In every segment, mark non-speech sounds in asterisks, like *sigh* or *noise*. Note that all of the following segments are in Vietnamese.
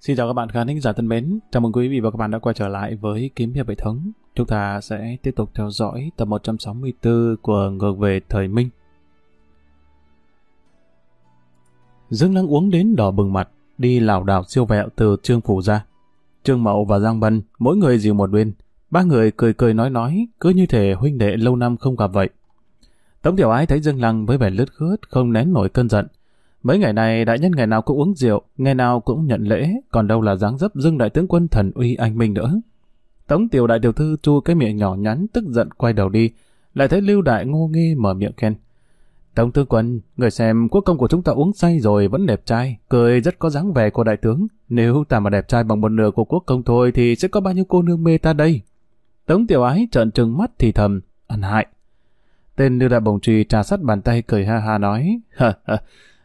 Xin chào các bạn khán thính giả thân mến, chào mừng quý vị và các bạn đã quay trở lại với Kiếm Hiệp Hệ Thống. Chúng ta sẽ tiếp tục theo dõi tập 164 của Ngược về Thời Minh. Dương Lăng uống đến đỏ bừng mặt, đi lảo đảo siêu vẹo từ Trương Phủ ra. Trương Mậu và Giang Bân, mỗi người dìu một bên, ba người cười cười nói nói, cứ như thể huynh đệ lâu năm không gặp vậy. Tống Tiểu Ái thấy Dương Lăng với vẻ lướt khướt, không nén nổi cơn giận, Mấy ngày này đại nhân ngày nào cũng uống rượu, ngày nào cũng nhận lễ, còn đâu là dáng dấp dưng đại tướng quân thần uy anh minh nữa. Tống tiểu đại tiểu thư chu cái miệng nhỏ nhắn tức giận quay đầu đi, lại thấy lưu đại ngô nghi mở miệng khen. Tống tướng quân, người xem quốc công của chúng ta uống say rồi vẫn đẹp trai, cười rất có dáng vẻ của đại tướng. Nếu ta mà đẹp trai bằng một nửa của quốc công thôi thì sẽ có bao nhiêu cô nương mê ta đây? Tống tiểu ái trợn trừng mắt thì thầm, ăn hại. Tên lưu đại bồng trì trà sắt bàn tay cười ha ha nói, hờ hờ,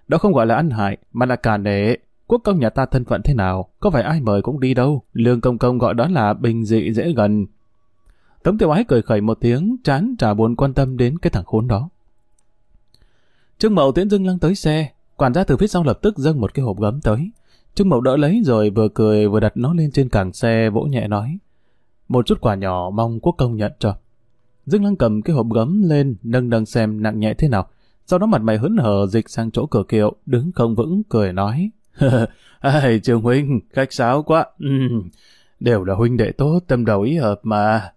đó không gọi là ăn hại, mà là cả nể. Quốc công nhà ta thân phận thế nào, có phải ai mời cũng đi đâu. Lương công công gọi đó là bình dị dễ gần. Tống tiểu ái cười khẩy một tiếng, chán trả buồn quan tâm đến cái thằng khốn đó. Trương Mậu tiễn dưng lăng tới xe, quản gia từ phía sau lập tức dâng một cái hộp gấm tới. Trương Mậu đỡ lấy rồi vừa cười vừa đặt nó lên trên càng xe vỗ nhẹ nói. Một chút quà nhỏ mong quốc công nhận cho. Dương Lăng cầm cái hộp gấm lên nâng nâng xem nặng nhẹ thế nào. Sau đó mặt mày hớn hở dịch sang chỗ cửa kiệu, đứng không vững, cười nói. *laughs* Ai, Trường Huynh, khách sáo quá. đều là huynh đệ tốt, tâm đầu ý hợp mà.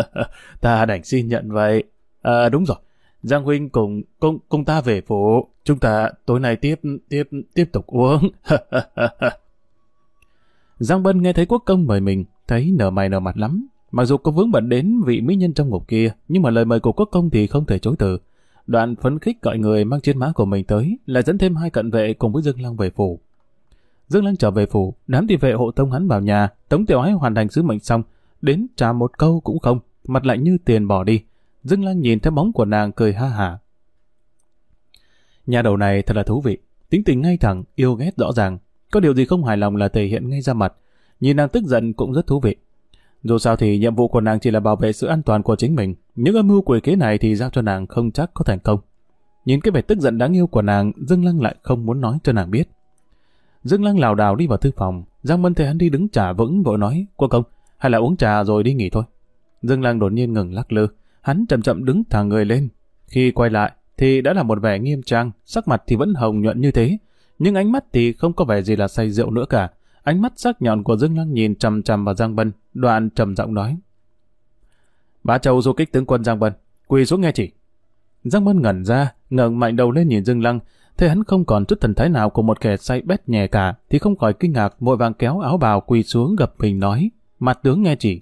*laughs* ta đành xin nhận vậy. À, đúng rồi, Giang Huynh cùng, cùng, cùng ta về phủ. Chúng ta tối nay tiếp, tiếp, tiếp tục uống. *laughs* Giang Bân nghe thấy quốc công mời mình, thấy nở mày nở mặt lắm. Mặc dù có vướng bận đến vị mỹ nhân trong ngục kia, nhưng mà lời mời của quốc công thì không thể chối từ. Đoạn phấn khích gọi người mang chiến mã của mình tới, lại dẫn thêm hai cận vệ cùng với Dương Lăng về phủ. Dương Lăng trở về phủ, đám thị vệ hộ tông hắn vào nhà, Tống Tiểu Ái hoàn thành sứ mệnh xong, đến trả một câu cũng không, mặt lạnh như tiền bỏ đi. Dương Lăng nhìn theo bóng của nàng cười ha hả. Nhà đầu này thật là thú vị, tính tình ngay thẳng, yêu ghét rõ ràng, có điều gì không hài lòng là thể hiện ngay ra mặt. Nhìn nàng tức giận cũng rất thú vị. Dù sao thì nhiệm vụ của nàng chỉ là bảo vệ sự an toàn của chính mình. Những âm mưu quỷ kế này thì giao cho nàng không chắc có thành công. Nhìn cái vẻ tức giận đáng yêu của nàng, Dương Lăng lại không muốn nói cho nàng biết. Dương Lăng lảo đảo đi vào thư phòng, Giang Mân thấy hắn đi đứng trả vững vội nói, cô công, hay là uống trà rồi đi nghỉ thôi. Dương Lăng đột nhiên ngừng lắc lư, hắn chậm chậm đứng thẳng người lên. Khi quay lại, thì đã là một vẻ nghiêm trang, sắc mặt thì vẫn hồng nhuận như thế, nhưng ánh mắt thì không có vẻ gì là say rượu nữa cả. Ánh mắt sắc nhọn của Dương Lăng nhìn chằm chằm vào Giang Bân, đoạn trầm giọng nói. Bá Châu du kích tướng quân Giang Bân, quỳ xuống nghe chỉ. Giang Bân ngẩn ra, ngẩng mạnh đầu lên nhìn Dương Lăng, thấy hắn không còn chút thần thái nào của một kẻ say bét nhẹ cả, thì không khỏi kinh ngạc vội vàng kéo áo bào quỳ xuống gập mình nói, mặt tướng nghe chỉ.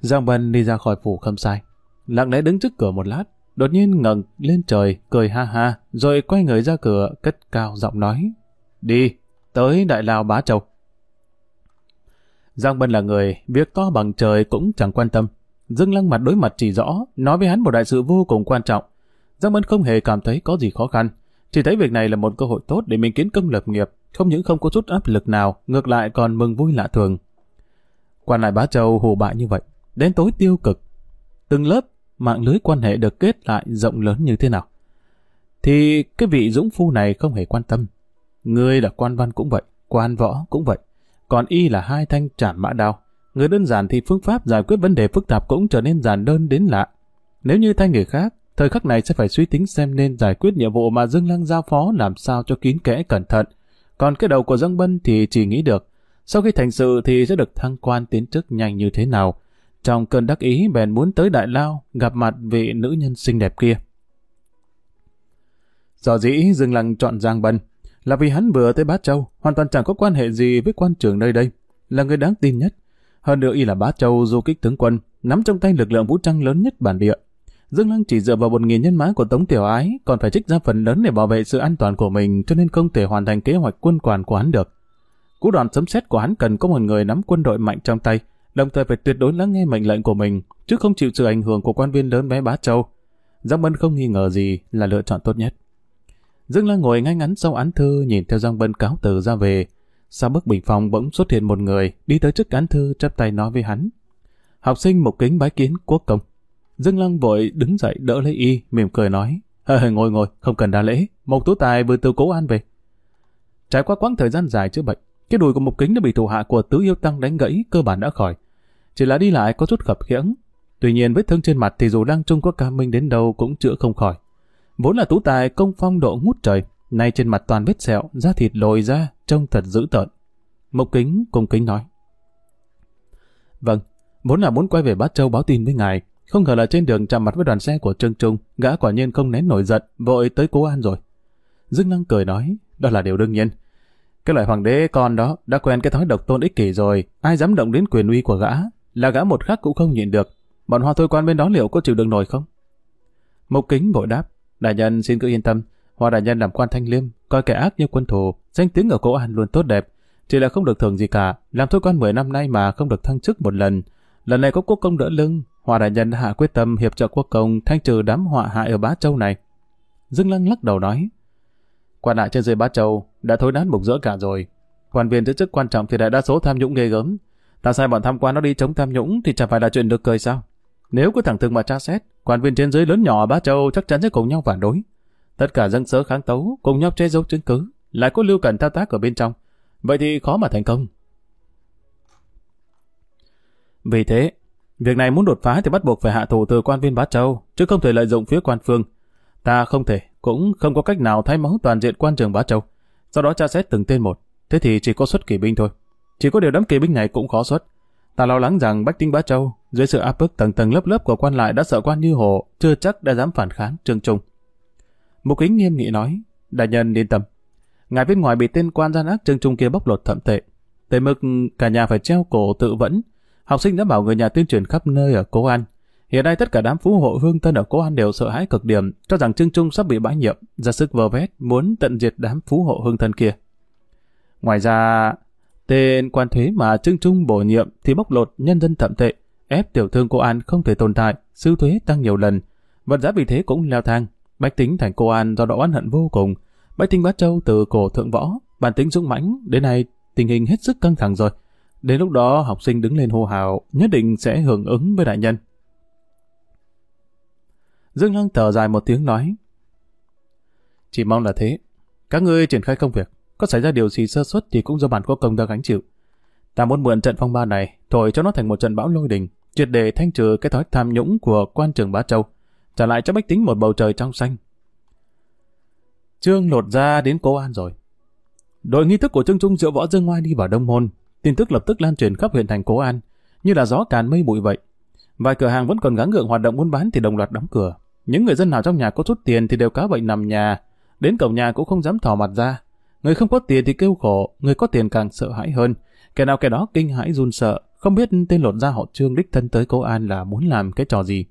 Giang Bân đi ra khỏi phủ khâm sai, lặng lẽ đứng trước cửa một lát, đột nhiên ngẩng lên trời, cười ha ha, rồi quay người ra cửa, cất cao giọng nói, đi, tới Đại Lao Bá Châu. Giang Bân là người, việc to bằng trời cũng chẳng quan tâm. Dương Lăng mặt đối mặt chỉ rõ, nói với hắn một đại sự vô cùng quan trọng. Giang Bân không hề cảm thấy có gì khó khăn, chỉ thấy việc này là một cơ hội tốt để mình kiến công lập nghiệp, không những không có chút áp lực nào, ngược lại còn mừng vui lạ thường. Quan lại Bá Châu hù bại như vậy, đến tối tiêu cực. Từng lớp, mạng lưới quan hệ được kết lại rộng lớn như thế nào. Thì cái vị dũng phu này không hề quan tâm. Ngươi là quan văn cũng vậy, quan võ cũng vậy. Còn y là hai thanh trảm mã đao. Người đơn giản thì phương pháp giải quyết vấn đề phức tạp cũng trở nên giản đơn đến lạ. Nếu như thay người khác, thời khắc này sẽ phải suy tính xem nên giải quyết nhiệm vụ mà Dương Lăng giao phó làm sao cho kín kẽ cẩn thận. Còn cái đầu của Dương Bân thì chỉ nghĩ được, sau khi thành sự thì sẽ được thăng quan tiến chức nhanh như thế nào. Trong cơn đắc ý bèn muốn tới Đại Lao gặp mặt vị nữ nhân xinh đẹp kia. Do dĩ Dương Lăng chọn Giang Bân, là vì hắn vừa tới Bát Châu, hoàn toàn chẳng có quan hệ gì với quan trường nơi đây, là người đáng tin nhất. Hơn nữa y là Bát Châu du kích tướng quân, nắm trong tay lực lượng vũ trang lớn nhất bản địa. Dương Lăng chỉ dựa vào một nghìn nhân mã của Tống Tiểu Ái, còn phải trích ra phần lớn để bảo vệ sự an toàn của mình, cho nên không thể hoàn thành kế hoạch quân quản của hắn được. Cú đòn sấm xét của hắn cần có một người nắm quân đội mạnh trong tay, đồng thời phải tuyệt đối lắng nghe mệnh lệnh của mình, chứ không chịu sự ảnh hưởng của quan viên lớn bé Bá Châu. Giang Bân không nghi ngờ gì là lựa chọn tốt nhất. Dương Lăng ngồi ngay ngắn sau án thư nhìn theo Giang Bân cáo từ ra về. Sau bức bình phòng bỗng xuất hiện một người đi tới trước án thư chắp tay nói với hắn. Học sinh một kính bái kiến quốc công. Dương Lăng vội đứng dậy đỡ lấy y, mỉm cười nói. Hờ ngồi ngồi, không cần đa lễ. Một tú tài vừa từ cố an về. Trải qua quãng thời gian dài chữa bệnh, cái đùi của Mục Kính đã bị thủ hạ của Tứ Yêu Tăng đánh gãy cơ bản đã khỏi. Chỉ là đi lại có chút khập khiễng. Tuy nhiên vết thương trên mặt thì dù đang trung có ca minh đến đâu cũng chữa không khỏi. Vốn là tú tài công phong độ ngút trời, nay trên mặt toàn vết sẹo, da thịt lồi ra, trông thật dữ tợn. Mộc Kính cung kính nói. Vâng, vốn là muốn quay về Bát Châu báo tin với ngài, không ngờ là trên đường chạm mặt với đoàn xe của Trương Trung, gã quả nhiên không nén nổi giận, vội tới Cố An rồi. Dương năng cười nói, đó là điều đương nhiên. Cái loại hoàng đế con đó đã quen cái thói độc tôn ích kỷ rồi, ai dám động đến quyền uy của gã, là gã một khắc cũng không nhịn được. Bọn hoa thôi quan bên đó liệu có chịu đựng nổi không? Mộc Kính vội đáp, đại nhân xin cứ yên tâm, hoa đại nhân làm quan thanh liêm, coi kẻ ác như quân thù, danh tiếng ở Cố An luôn tốt đẹp, chỉ là không được thưởng gì cả, làm thôi quan 10 năm nay mà không được thăng chức một lần. Lần này có quốc công đỡ lưng, Hòa đại nhân hạ quyết tâm hiệp trợ quốc công thanh trừ đám họa hại ở Bá Châu này. Dương Lăng lắc đầu nói, quan lại trên dưới Bá Châu đã thối đán mục rỡ cả rồi. Quan viên giữ chức quan trọng thì đại đa số tham nhũng ghê gớm. Ta sai bọn tham quan nó đi chống tham nhũng thì chẳng phải là chuyện được cười sao? Nếu cứ thẳng thừng mà tra xét, quan viên trên dưới lớn nhỏ ở Bá Châu chắc chắn sẽ cùng nhau phản đối. Tất cả dân sớ kháng tấu, cùng nhau che giấu chứng cứ, lại có lưu cần thao tác ở bên trong. Vậy thì khó mà thành công. Vì thế, việc này muốn đột phá thì bắt buộc phải hạ thủ từ quan viên Bá Châu, chứ không thể lợi dụng phía quan phương. Ta không thể, cũng không có cách nào thay máu toàn diện quan trường Bá Châu. Sau đó tra xét từng tên một, thế thì chỉ có xuất kỳ binh thôi. Chỉ có điều đám kỳ binh này cũng khó xuất. Ta lo lắng rằng Bách Tinh Bá Châu, dưới sự áp bức tầng tầng lớp lớp của quan lại đã sợ quan như hồ, chưa chắc đã dám phản kháng trương trung. Mục kính nghiêm nghị nói, đại nhân yên tâm, Ngài bên ngoài bị tên quan gian ác trương trung kia bóc lột thậm tệ. Tới mức cả nhà phải treo cổ tự vẫn. Học sinh đã bảo người nhà tuyên truyền khắp nơi ở Cố An. Hiện nay tất cả đám phú hộ hương tân ở Cố An đều sợ hãi cực điểm, cho rằng Trương Trung sắp bị bãi nhiệm, ra sức vơ vét, muốn tận diệt đám phú hộ hương thân kia. Ngoài ra, tên quan thuế mà Trương Trung bổ nhiệm thì bóc lột nhân dân thậm tệ, ép tiểu thương cô An không thể tồn tại, sư thuế tăng nhiều lần, vật giá vì thế cũng leo thang. Bách tính thành cô An do đó oán hận vô cùng, Bách tính Bát Châu từ cổ thượng võ, bản tính dũng mãnh, đến nay tình hình hết sức căng thẳng rồi. Đến lúc đó học sinh đứng lên hô hào, nhất định sẽ hưởng ứng với đại nhân. Dương Lăng thở dài một tiếng nói. Chỉ mong là thế. Các ngươi triển khai công việc, có xảy ra điều gì sơ suất thì cũng do bản có công đang gánh chịu. Ta muốn mượn trận phong ba này, thổi cho nó thành một trận bão lôi đình, triệt để thanh trừ cái thói tham nhũng của quan trường Bá Châu, trả lại cho bách tính một bầu trời trong xanh, Trương lột ra đến Cố An rồi. Đội nghi thức của Trương Trung diệu võ dương ngoai đi vào Đông Môn, tin tức lập tức lan truyền khắp huyện thành Cố An, như là gió càn mây bụi vậy. Vài cửa hàng vẫn còn gắng gượng hoạt động buôn bán thì đồng loạt đóng cửa. Những người dân nào trong nhà có chút tiền thì đều cá bệnh nằm nhà, đến cổng nhà cũng không dám thò mặt ra. Người không có tiền thì kêu khổ, người có tiền càng sợ hãi hơn. Kẻ nào kẻ đó kinh hãi run sợ, không biết tên lột ra họ Trương đích thân tới Cố An là muốn làm cái trò gì.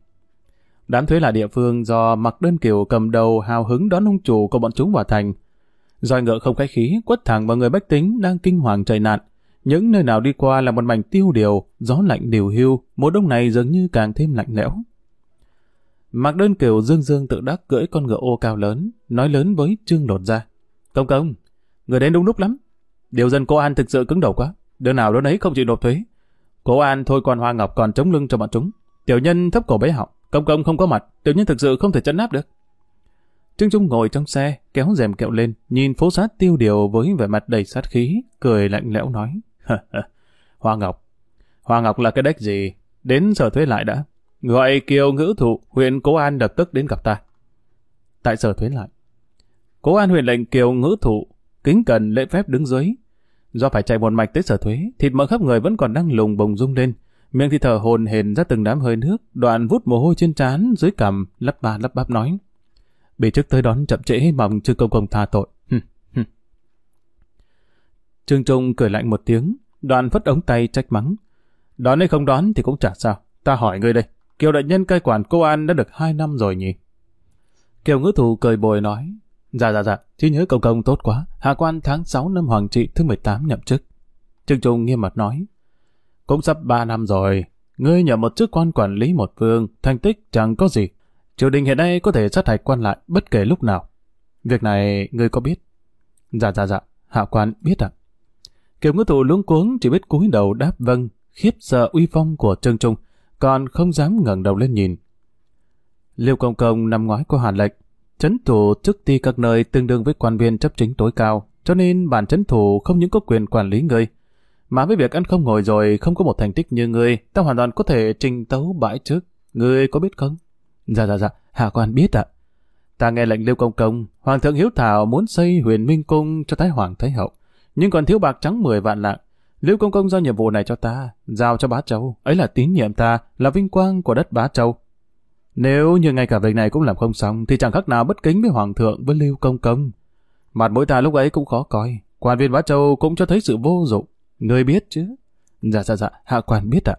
Đám thuế là địa phương do mặc đơn kiều cầm đầu hào hứng đón ông chủ của bọn chúng vào thành. Doi ngựa không khách khí, quất thẳng vào người bách tính đang kinh hoàng chạy nạn. Những nơi nào đi qua là một mảnh tiêu điều, gió lạnh điều hưu, mùa đông này dường như càng thêm lạnh lẽo. Mặc đơn kiều dương dương tự đắc cưỡi con ngựa ô cao lớn, nói lớn với Trương Đột ra. Công công, người đến đúng lúc lắm. Điều dân cô An thực sự cứng đầu quá, đứa nào đó nấy không chịu nộp thuế. Cố An thôi quan Hoa Ngọc còn chống lưng cho bọn chúng. Tiểu nhân thấp cổ bế họng, Công công không có mặt, tiểu nhân thực sự không thể chấn áp được. Trương Trung ngồi trong xe, kéo rèm kẹo lên, nhìn phố sát tiêu điều với vẻ mặt đầy sát khí, cười lạnh lẽo nói. Hoa Ngọc. Hoa Ngọc là cái đếch gì? Đến sở thuế lại đã. Gọi Kiều Ngữ Thụ, huyện Cố An lập tức đến gặp ta. Tại sở thuế lại. Cố An huyện lệnh Kiều Ngữ Thụ, kính cần lễ phép đứng dưới. Do phải chạy một mạch tới sở thuế, thịt mỡ khắp người vẫn còn đang lùng bồng rung lên, miệng thì thở hồn hển ra từng đám hơi nước, đoạn vút mồ hôi trên trán dưới cằm, lắp ba lắp bắp nói. Bị trước tới đón chậm trễ mong chưa công công tha tội. Trương Trung cười lạnh một tiếng, đoạn phất ống tay trách mắng. Đón hay không đón thì cũng chả sao. Ta hỏi ngươi đây, Kiều đại nhân cai quản cô An đã được hai năm rồi nhỉ? Kiều ngữ thù cười bồi nói. Dạ dạ dạ, trí nhớ cậu công tốt quá. Hạ quan tháng 6 năm Hoàng trị thứ 18 nhậm chức. Trương Trung nghiêm mặt nói. Cũng sắp ba năm rồi, ngươi nhậm một chức quan quản lý một phương, thành tích chẳng có gì. Triều đình hiện nay có thể sát hạch quan lại bất kể lúc nào. Việc này ngươi có biết? Dạ dạ dạ, hạ quan biết ạ. Kiều ngư thụ luống cuống chỉ biết cúi đầu đáp vâng, khiếp sợ uy phong của Trương Trung, còn không dám ngẩng đầu lên nhìn. Liêu Công Công năm ngoái có hàn lệnh, chấn thủ chức ti các nơi tương đương với quan viên chấp chính tối cao, cho nên bản chấn thủ không những có quyền quản lý ngươi, mà với việc ăn không ngồi rồi không có một thành tích như ngươi, ta hoàn toàn có thể trình tấu bãi trước. Ngươi có biết không? Dạ dạ dạ, hạ quan biết ạ. Ta nghe lệnh Lưu Công Công, Hoàng thượng Hiếu Thảo muốn xây huyền minh cung cho Thái Hoàng Thái Hậu, nhưng còn thiếu bạc trắng 10 vạn lạng. Lưu Công Công giao nhiệm vụ này cho ta, giao cho bá châu, ấy là tín nhiệm ta, là vinh quang của đất bá châu. Nếu như ngay cả việc này cũng làm không xong, thì chẳng khác nào bất kính với Hoàng thượng với lưu Công Công. Mặt mũi ta lúc ấy cũng khó coi, quan viên bá châu cũng cho thấy sự vô dụng. Người biết chứ? Dạ dạ dạ, hạ quan biết ạ.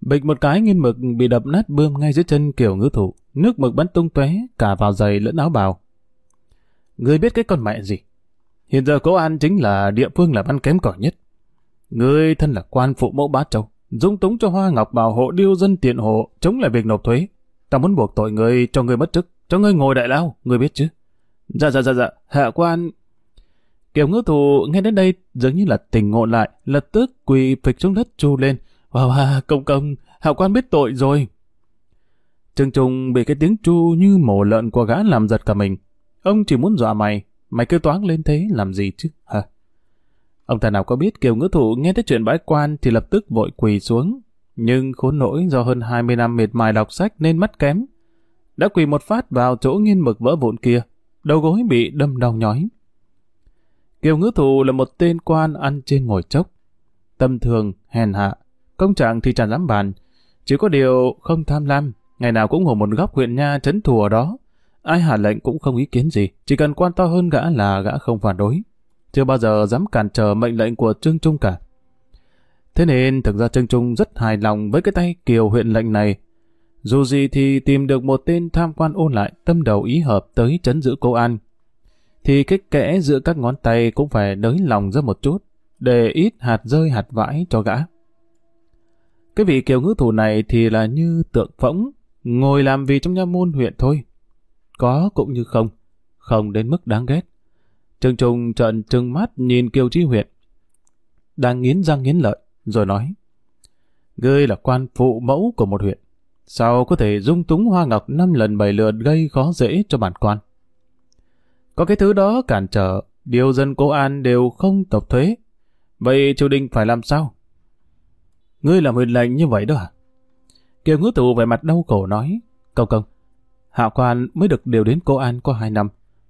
Bịch một cái nghiên mực bị đập nát bươm ngay dưới chân kiểu ngữ thủ, nước mực bắn tung tóe cả vào giày lẫn áo bào. Người biết cái con mẹ gì? Hiện giờ cố an chính là địa phương làm ăn kém cỏi nhất. Người thân là quan phụ mẫu bá châu, dung túng cho Hoa Ngọc bảo hộ điêu dân tiện hộ, chống lại việc nộp thuế. Ta muốn buộc tội người cho người mất chức, cho người ngồi đại lao, người biết chứ? Dạ dạ dạ dạ, hạ quan... Kiều ngữ thù nghe đến đây dường như là tình ngộ lại, lập tức quỳ phịch xuống đất chu lên. Wow, wow, công công, hạ quan biết tội rồi. Trương Trung bị cái tiếng chu như mổ lợn của gã làm giật cả mình. Ông chỉ muốn dọa mày, mày kêu toán lên thế làm gì chứ, hả? Ông ta nào có biết Kiều ngữ thụ nghe tới chuyện bãi quan thì lập tức vội quỳ xuống. Nhưng khốn nỗi do hơn 20 năm miệt mài đọc sách nên mắt kém. Đã quỳ một phát vào chỗ nghiên mực vỡ vụn kia, đầu gối bị đâm đau nhói. Kiều ngữ thụ là một tên quan ăn trên ngồi chốc. Tâm thường, hèn hạ, công trạng thì chẳng dám bàn. Chỉ có điều không tham lam, ngày nào cũng ngồi một góc huyện nha trấn thủ ở đó. Ai hạ lệnh cũng không ý kiến gì, chỉ cần quan to hơn gã là gã không phản đối. Chưa bao giờ dám cản trở mệnh lệnh của Trương Trung cả. Thế nên thực ra Trương Trung rất hài lòng với cái tay kiều huyện lệnh này. Dù gì thì tìm được một tên tham quan ôn lại tâm đầu ý hợp tới chấn giữ cô An. Thì cái kẽ giữa các ngón tay cũng phải đới lòng ra một chút, để ít hạt rơi hạt vãi cho gã. Cái vị kiều ngữ thủ này thì là như tượng phỗng, ngồi làm vì trong nha môn huyện thôi. Có cũng như không, không đến mức đáng ghét. Trương Trung trợn trừng mắt nhìn Kiều Chi huyện. Đang nghiến răng nghiến lợi, rồi nói. Ngươi là quan phụ mẫu của một huyện. Sao có thể dung túng hoa ngọc năm lần bảy lượt gây khó dễ cho bản quan? Có cái thứ đó cản trở, điều dân cố an đều không tộc thuế. Vậy triều đình phải làm sao? Ngươi làm huyện lệnh như vậy đó à? Kiều ngữ tụ về mặt đau khổ nói. Công công, hạ quan mới được điều đến cố an có hai năm.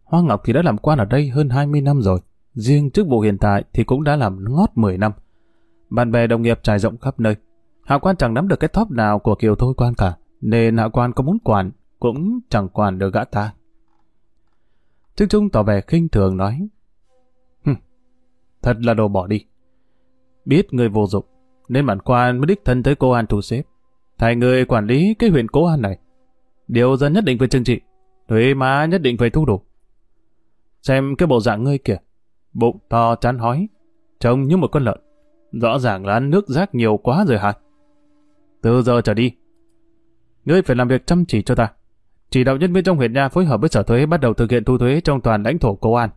Hoa Ngọc thì đã làm quan ở đây hơn 20 năm rồi. Riêng chức vụ hiện tại thì cũng đã làm ngót 10 năm. Bạn bè đồng nghiệp trải rộng khắp nơi. Hạ quan chẳng nắm được cái thóp nào của Kiều Thôi Quan cả. Nên hạ quan có muốn quản, cũng chẳng quản được gã ta. Trương Trung tỏ vẻ khinh thường nói. thật là đồ bỏ đi. Biết người vô dụng, nên bản quan mới đích thân tới cô An thu xếp. Thay người quản lý cái huyện cố An này. Điều dân nhất định phải trừng trị. Thuế má nhất định phải thu đủ. Xem cái bộ dạng ngươi kìa. Bụng to chán hói. Trông như một con lợn. Rõ ràng là ăn nước rác nhiều quá rồi hả? Từ giờ trở đi. Ngươi phải làm việc chăm chỉ cho ta. Chỉ đạo nhân viên trong huyện nha phối hợp với sở thuế bắt đầu thực hiện thu thuế trong toàn lãnh thổ Cố An.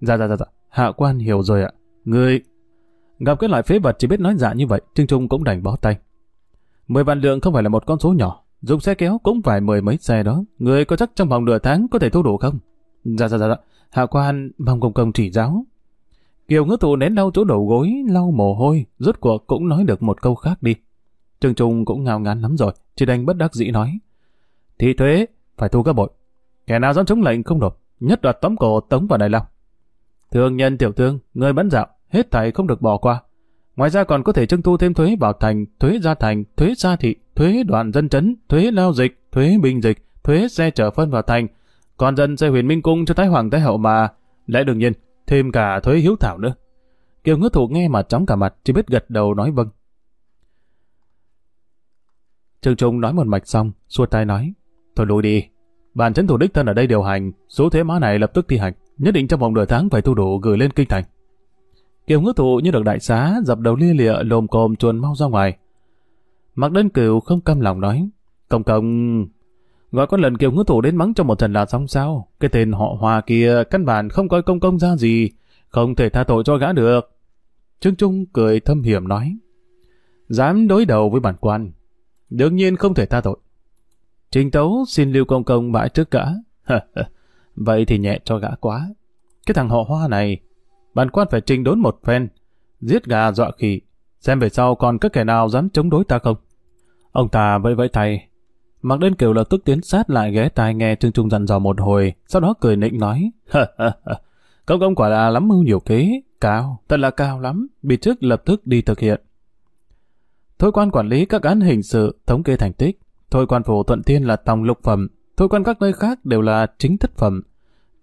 Dạ dạ dạ dạ. Hạ quan hiểu rồi ạ. Ngươi... Gặp cái loại phế vật chỉ biết nói dạ như vậy, Trương Trung cũng đành bó tay. Mười vạn lượng không phải là một con số nhỏ. Dùng xe kéo cũng phải mười mấy xe đó. Người có chắc trong vòng nửa tháng có thể thu đủ không? Dạ dạ dạ, dạ. hạ quan mong công công chỉ giáo. Kiều ngữ thụ nén đau chỗ đầu gối, lau mồ hôi, rốt cuộc cũng nói được một câu khác đi. Trương Trung cũng ngao ngán lắm rồi, chỉ đành bất đắc dĩ nói. Thì thuế, phải thu các bội. Kẻ nào dám chống lệnh không nộp, nhất đoạt tóm cổ tống vào đại long. Thương nhân tiểu thương, người bán dạo, hết thảy không được bỏ qua. Ngoài ra còn có thể trưng thu thêm thuế vào thành, thuế gia thành, thuế gia thị, thuế đoạn dân chấn, thuế lao dịch, thuế bình dịch, thuế xe chở phân vào thành, còn dân xây huyền minh cung cho Thái Hoàng Thái Hậu mà. Lẽ đương nhiên, thêm cả thuế hiếu thảo nữa. Kiều ngứa thủ nghe mà chóng cả mặt, chỉ biết gật đầu nói vâng. Trương Trung nói một mạch xong, xua tay nói, thôi lùi đi. Bản chấn thủ đích thân ở đây điều hành, số thuế má này lập tức thi hành, nhất định trong vòng nửa tháng phải thu đủ gửi lên kinh thành. Kiều ngứa thủ như được đại xá, dập đầu lia lịa lồm cồm chuồn mau ra ngoài. Mặc đơn cửu không cam lòng nói, công công, Gọi con lần kiều Ngư thủ đến mắng cho một trận là xong sao? Cái tên họ hòa kia căn bản không coi công công ra gì, không thể tha tội cho gã được. Trương Trung cười thâm hiểm nói. Dám đối đầu với bản quan, đương nhiên không thể tha tội. Trình tấu xin lưu công công bãi trước gã. *laughs* Vậy thì nhẹ cho gã quá. cái thằng họ hoa này, bản quan phải trình đốn một phen, giết gà dọa khỉ, xem về sau còn các kẻ nào dám chống đối ta không. Ông ta vẫy vẫy tay, mặc Đen kiều lập tức tiến sát lại ghé tai nghe Trương Trung dặn dò một hồi, sau đó cười nịnh nói, công công quả là lắm mưu nhiều kế, cao, thật là cao lắm, bị trước lập tức đi thực hiện. Thôi quan quản lý các án hình sự, thống kê thành tích, thôi quan phủ thuận thiên là tòng lục phẩm, thôi quan các nơi khác đều là chính thất phẩm.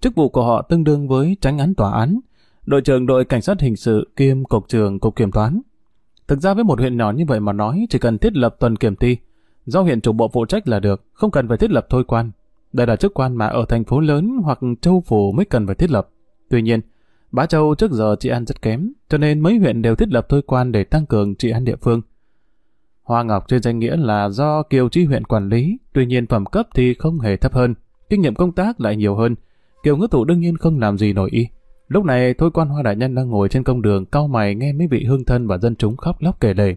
Chức vụ của họ tương đương với tránh án tòa án, đội trưởng đội cảnh sát hình sự kiêm cục trưởng cục kiểm toán. Thực ra với một huyện nhỏ như vậy mà nói, chỉ cần thiết lập tuần kiểm ty, do huyện chủ bộ phụ trách là được, không cần phải thiết lập thôi quan. Đây là chức quan mà ở thành phố lớn hoặc châu phủ mới cần phải thiết lập. Tuy nhiên, Bá Châu trước giờ trị an rất kém, cho nên mấy huyện đều thiết lập thôi quan để tăng cường trị an địa phương. Hoa Ngọc trên danh nghĩa là do Kiều Chi huyện quản lý, tuy nhiên phẩm cấp thì không hề thấp hơn, kinh nghiệm công tác lại nhiều hơn. Kiều Ngữ thủ đương nhiên không làm gì nổi y. Lúc này thôi quan hoa đại nhân đang ngồi trên công đường cau mày nghe mấy vị hương thân và dân chúng khóc lóc kể lể.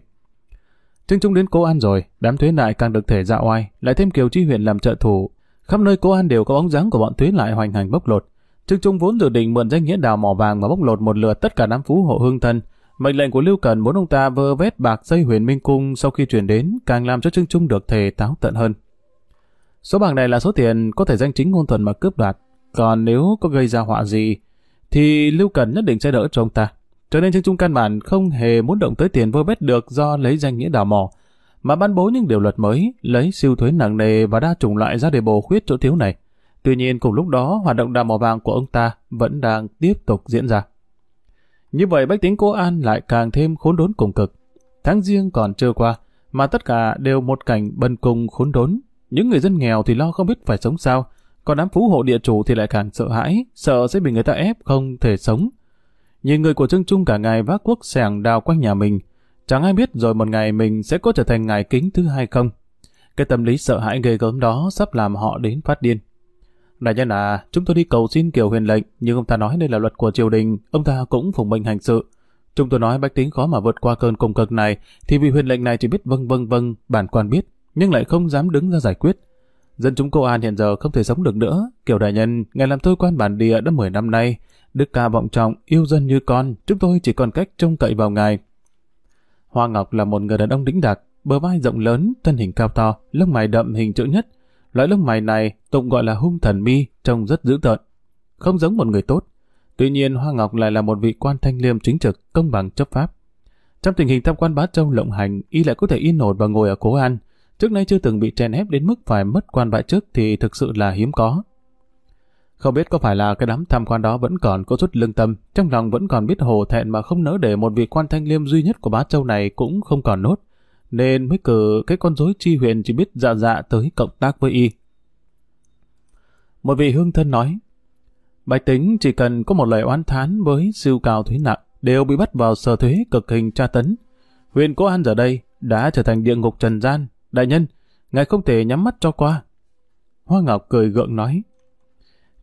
Trương Trung đến Cố An rồi, đám thuế lại càng được thể dạo oai, lại thêm Kiều Chi huyện làm trợ thủ. Khắp nơi Cố An đều có bóng dáng của bọn thuế lại hoành hành bốc lột. Trương Trung vốn dự định mượn danh nghĩa đào mỏ vàng mà bốc lột một lượt tất cả đám phú hộ hương thân, Mệnh lệnh của Lưu Cần muốn ông ta vơ vét bạc xây huyền minh cung sau khi chuyển đến càng làm cho Trương Trung được thề táo tận hơn. Số bạc này là số tiền có thể danh chính ngôn thuận mà cướp đoạt. Còn nếu có gây ra họa gì, thì Lưu Cần nhất định sẽ đỡ cho ông ta. Cho nên Trương Trung căn bản không hề muốn động tới tiền vơ vét được do lấy danh nghĩa đào mỏ, mà ban bố những điều luật mới, lấy siêu thuế nặng nề và đa chủng loại ra để bổ khuyết chỗ thiếu này. Tuy nhiên cùng lúc đó, hoạt động đào mỏ vàng của ông ta vẫn đang tiếp tục diễn ra. Như vậy bách tính cô An lại càng thêm khốn đốn cùng cực. Tháng riêng còn chưa qua, mà tất cả đều một cảnh bần cùng khốn đốn. Những người dân nghèo thì lo không biết phải sống sao, còn đám phú hộ địa chủ thì lại càng sợ hãi, sợ sẽ bị người ta ép không thể sống. Nhìn người của Trương Trung cả ngày vác quốc sàng đào quanh nhà mình, chẳng ai biết rồi một ngày mình sẽ có trở thành ngài kính thứ hai không. Cái tâm lý sợ hãi ghê gớm đó sắp làm họ đến phát điên. Đại nhân à, chúng tôi đi cầu xin Kiều huyền lệnh, nhưng ông ta nói đây là luật của triều đình, ông ta cũng phụng mệnh hành sự. Chúng tôi nói bách tính khó mà vượt qua cơn cùng cực này, thì vì huyền lệnh này chỉ biết vâng vâng vâng, bản quan biết, nhưng lại không dám đứng ra giải quyết. Dân chúng cô An hiện giờ không thể sống được nữa. Kiều đại nhân, ngài làm tôi quan bản địa đã 10 năm nay. Đức ca vọng trọng, yêu dân như con, chúng tôi chỉ còn cách trông cậy vào ngài. Hoa Ngọc là một người đàn ông đĩnh đạc, bờ vai rộng lớn, thân hình cao to, lông mày đậm hình chữ nhất, Loại lông mày này Tụng gọi là hung thần mi, trông rất dữ tợn. Không giống một người tốt. Tuy nhiên Hoa Ngọc lại là một vị quan thanh liêm chính trực, công bằng chấp pháp. Trong tình hình tham quan bá châu lộng hành, y lại có thể yên ổn và ngồi ở cố an. Trước nay chưa từng bị chèn ép đến mức phải mất quan bại chức thì thực sự là hiếm có. Không biết có phải là cái đám tham quan đó vẫn còn có chút lương tâm, trong lòng vẫn còn biết hồ thẹn mà không nỡ để một vị quan thanh liêm duy nhất của bá châu này cũng không còn nốt nên mới cử cái con rối chi huyền chỉ biết dạ dạ tới cộng tác với y. Một vị hương thân nói, Bạch tính chỉ cần có một lời oán thán với siêu cao thuế nặng đều bị bắt vào sở thuế cực hình tra tấn. Huyện Cố An giờ đây đã trở thành địa ngục trần gian. Đại nhân, ngài không thể nhắm mắt cho qua. Hoa Ngọc cười gượng nói,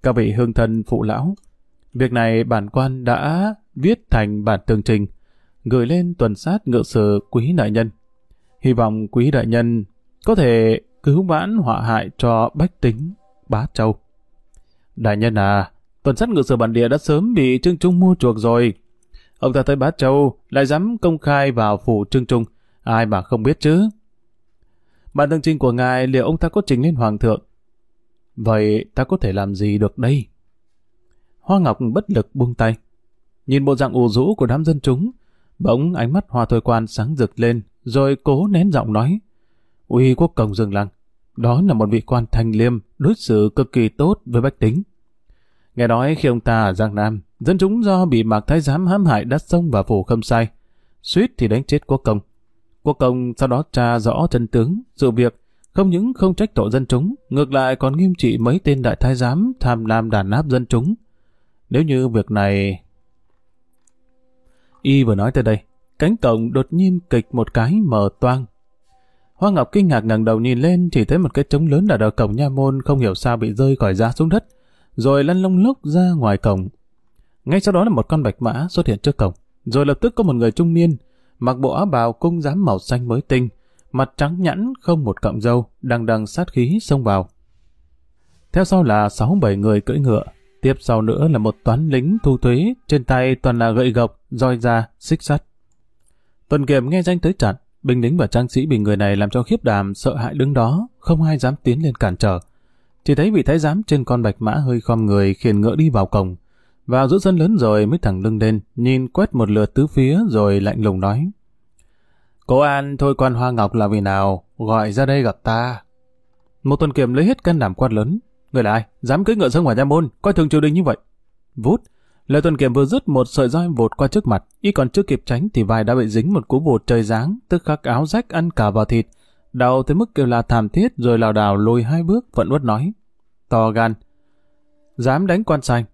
các vị hương thân phụ lão, việc này bản quan đã viết thành bản tường trình, gửi lên tuần sát ngự sử quý đại nhân. Hy vọng quý đại nhân có thể cứu vãn họa hại cho bách tính bá châu. Đại nhân à, tuần sát ngự sử bản địa đã sớm bị Trương Trung mua chuộc rồi. Ông ta tới bá châu lại dám công khai vào phủ Trương Trung. Ai mà không biết chứ? Bản tường trình của ngài liệu ông ta có trình lên hoàng thượng? Vậy ta có thể làm gì được đây? Hoa Ngọc bất lực buông tay. Nhìn bộ dạng ủ rũ của đám dân chúng, bỗng ánh mắt hoa thôi quan sáng rực lên, rồi cố nén giọng nói. Uy quốc công dừng Lăng, đó là một vị quan thanh liêm, đối xử cực kỳ tốt với bách tính. Nghe nói khi ông ta ở Giang Nam, dân chúng do bị Mạc Thái Giám hãm hại đã xông vào phủ khâm sai, suýt thì đánh chết quốc công. Quốc công sau đó tra rõ chân tướng, sự việc, không những không trách tội dân chúng, ngược lại còn nghiêm trị mấy tên đại thái giám tham lam đàn áp dân chúng. Nếu như việc này... Y vừa nói tới đây, cánh cổng đột nhiên kịch một cái mở toang. Hoa Ngọc kinh ngạc ngẩng đầu nhìn lên chỉ thấy một cái trống lớn đặt ở cổng nha môn không hiểu sao bị rơi khỏi ra xuống đất, rồi lăn lông lốc ra ngoài cổng. Ngay sau đó là một con bạch mã xuất hiện trước cổng, rồi lập tức có một người trung niên, mặc bộ áo bào cung giám màu xanh mới tinh, mặt trắng nhẵn không một cọng râu, đang đằng sát khí xông vào. Theo sau là sáu bảy người cưỡi ngựa, Tiếp sau nữa là một toán lính thu thuế, trên tay toàn là gậy gộc, roi da, xích sắt. Tuần Kiểm nghe danh tới chặn, binh lính và trang sĩ bị người này làm cho khiếp đảm, sợ hãi đứng đó, không ai dám tiến lên cản trở. Chỉ thấy vị thái giám trên con bạch mã hơi khom người khiển ngựa đi vào cổng. Vào giữa sân lớn rồi mới thẳng lưng lên, nhìn quét một lượt tứ phía rồi lạnh lùng nói. Cô An thôi quan Hoa Ngọc là vì nào, gọi ra đây gặp ta. Một tuần kiểm lấy hết can đảm quát lớn. Người là ai? Dám cưới ngựa ra ngoài nhà môn, coi thường triều đình như vậy. Vút, lời tuần kiểm vừa dứt một sợi roi vột qua trước mặt, y còn chưa kịp tránh thì vai đã bị dính một cú vột trời giáng, tức khắc áo rách ăn cả vào thịt. Đau tới mức kêu là thảm thiết rồi lảo đảo lùi hai bước vẫn uất nói. To gan. Dám đánh quan xanh.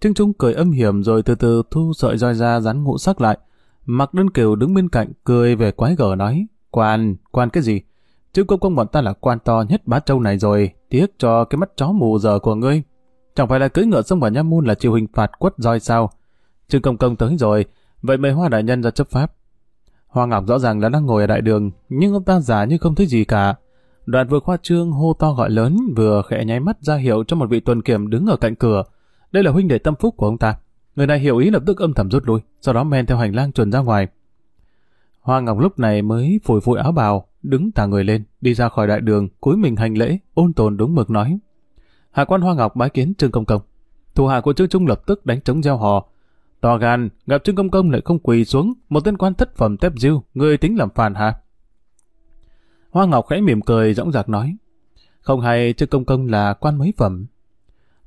Trương Trung cười âm hiểm rồi từ từ thu sợi roi ra rắn ngũ sắc lại. Mặc đơn kiều đứng bên cạnh cười về quái gở nói. Quan, quan cái gì? Chứ công công bọn ta là quan to nhất bá châu này rồi, tiếc cho cái mắt chó mù giờ của ngươi. Chẳng phải là cưỡi ngựa xông vào nha môn là chịu hình phạt quất roi sao? Trương công công tới rồi, vậy mời hoa đại nhân ra chấp pháp. Hoa Ngọc rõ ràng là đang ngồi ở đại đường, nhưng ông ta giả như không thấy gì cả. Đoạn vừa khoa trương hô to gọi lớn, vừa khẽ nháy mắt ra hiệu cho một vị tuần kiểm đứng ở cạnh cửa. Đây là huynh đệ tâm phúc của ông ta. Người này hiểu ý lập tức âm thầm rút lui, sau đó men theo hành lang chuẩn ra ngoài. Hoa Ngọc lúc này mới phủi phủi áo bào, đứng thả người lên, đi ra khỏi đại đường, cúi mình hành lễ, ôn tồn đúng mực nói. Hạ quan Hoa Ngọc bái kiến Trương Công Công. Thủ hạ của Trương Trung lập tức đánh trống gieo hò. To gan, gặp Trương Công Công lại không quỳ xuống, một tên quan thất phẩm tép diêu, người tính làm phản hả? Hoa Ngọc khẽ mỉm cười, dõng dạc nói. Không hay Trương Công Công là quan mấy phẩm.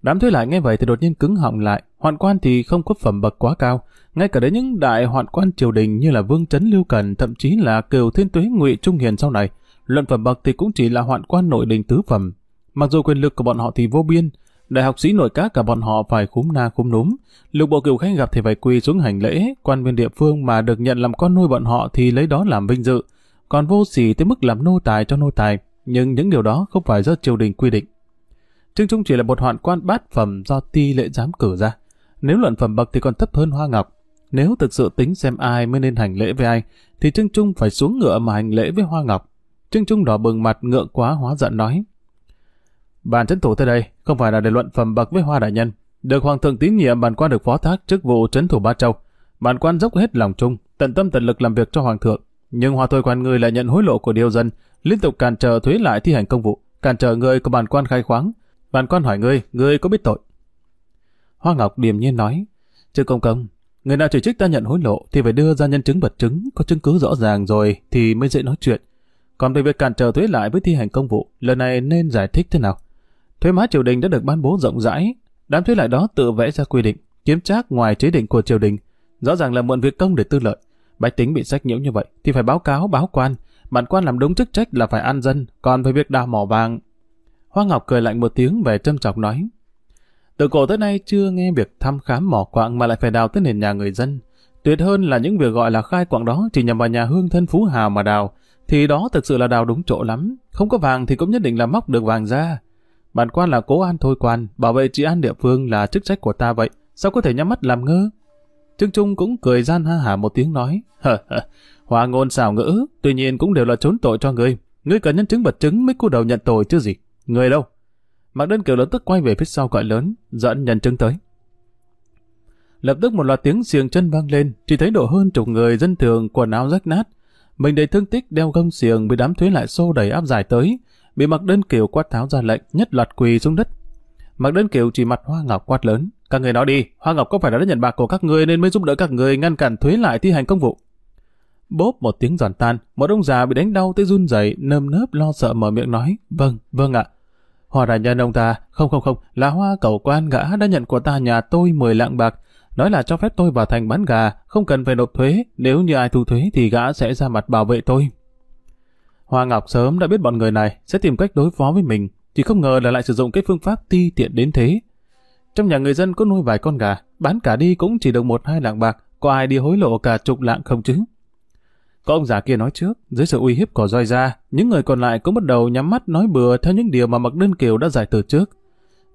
Đám thuê lại nghe vậy thì đột nhiên cứng họng lại, hoạn quan thì không có phẩm bậc quá cao, ngay cả đến những đại hoạn quan triều đình như là Vương Trấn Lưu Cần, thậm chí là Kiều Thiên Tuế Ngụy Trung Hiền sau này, luận phẩm bậc thì cũng chỉ là hoạn quan nội đình tứ phẩm. Mặc dù quyền lực của bọn họ thì vô biên, đại học sĩ nội các cả bọn họ phải khúm na khúm núm, lục bộ kiều khách gặp thì phải quỳ xuống hành lễ, quan viên địa phương mà được nhận làm con nuôi bọn họ thì lấy đó làm vinh dự, còn vô sỉ tới mức làm nô tài cho nô tài, nhưng những điều đó không phải do triều đình quy định. Trương Trung chỉ là một hoạn quan bát phẩm do ti lễ giám cử ra. Nếu luận phẩm bậc thì còn thấp hơn Hoa Ngọc. Nếu thực sự tính xem ai mới nên hành lễ với ai, thì Trương Trung phải xuống ngựa mà hành lễ với Hoa Ngọc. Trương Trung đỏ bừng mặt ngựa quá hóa giận nói. Bản trấn thủ tới đây không phải là để luận phẩm bậc với Hoa Đại Nhân. Được Hoàng thượng tín nhiệm bản quan được phó thác chức vụ trấn thủ Ba Châu. Bản quan dốc hết lòng trung, tận tâm tận lực làm việc cho Hoàng thượng. Nhưng Hoa Thôi quan người lại nhận hối lộ của điều dân, liên tục cản trở thuế lại thi hành công vụ, cản trở người của bản quan khai khoáng. Bản quan hỏi ngươi, ngươi có biết tội? Hoa Ngọc điềm nhiên nói, Chứ công công, người nào chỉ trích ta nhận hối lộ thì phải đưa ra nhân chứng vật chứng, có chứng cứ rõ ràng rồi thì mới dễ nói chuyện. Còn về việc cản trở thuế lại với thi hành công vụ, lần này nên giải thích thế nào? Thuế má triều đình đã được ban bố rộng rãi, đám thuế lại đó tự vẽ ra quy định, kiếm trác ngoài chế định của triều đình, rõ ràng là mượn việc công để tư lợi. Bách tính bị sách nhiễu như vậy thì phải báo cáo báo quan, bản quan làm đúng chức trách là phải an dân, còn về việc đào mỏ vàng. Hoa Ngọc cười lạnh một tiếng về trâm trọng nói, từ cổ tới nay chưa nghe việc thăm khám mỏ quạng mà lại phải đào tới nền nhà người dân. Tuyệt hơn là những việc gọi là khai quạng đó chỉ nhằm vào nhà hương thân phú hào mà đào, thì đó thực sự là đào đúng chỗ lắm. Không có vàng thì cũng nhất định là móc được vàng ra. Bản quan là cố an thôi quan, bảo vệ trị an địa phương là chức trách của ta vậy, sao có thể nhắm mắt làm ngơ? Trương Trung cũng cười gian ha hả một tiếng nói, hờ hòa ngôn xảo ngữ, tuy nhiên cũng đều là trốn tội cho ngươi. Ngươi cần nhân chứng vật chứng mới cú đầu nhận tội chứ gì. Người đâu? Mạc Đơn Kiều lập tức quay về phía sau gọi lớn, dẫn nhân chứng tới. Lập tức một loạt tiếng xiềng chân vang lên, chỉ thấy độ hơn chục người dân thường quần áo rách nát. Mình đầy thương tích đeo gông xiềng bị đám thuế lại xô đẩy áp giải tới, bị Mạc Đơn Kiều quát tháo ra lệnh, nhất loạt quỳ xuống đất. Mạc Đơn Kiều chỉ mặt Hoa Ngọc quát lớn, các người nói đi, Hoa Ngọc có phải đã nhận bạc của các người nên mới giúp đỡ các người ngăn cản thuế lại thi hành công vụ. Bốp một tiếng giòn tan, một ông già bị đánh đau tới run rẩy, nơm nớp lo sợ mở miệng nói, vâng, vâng ạ. Hoa đại nhân ông ta, không không không, là hoa cầu quan gã đã nhận của ta nhà tôi 10 lạng bạc, nói là cho phép tôi vào thành bán gà, không cần phải nộp thuế, nếu như ai thu thuế thì gã sẽ ra mặt bảo vệ tôi. Hoa Ngọc sớm đã biết bọn người này sẽ tìm cách đối phó với mình, chỉ không ngờ là lại sử dụng cái phương pháp ti tiện đến thế. Trong nhà người dân có nuôi vài con gà, bán cả đi cũng chỉ được một hai lạng bạc, có ai đi hối lộ cả chục lạng không chứ? Có ông già kia nói trước, dưới sự uy hiếp của roi ra, những người còn lại cũng bắt đầu nhắm mắt nói bừa theo những điều mà Mạc Đơn Kiều đã giải từ trước.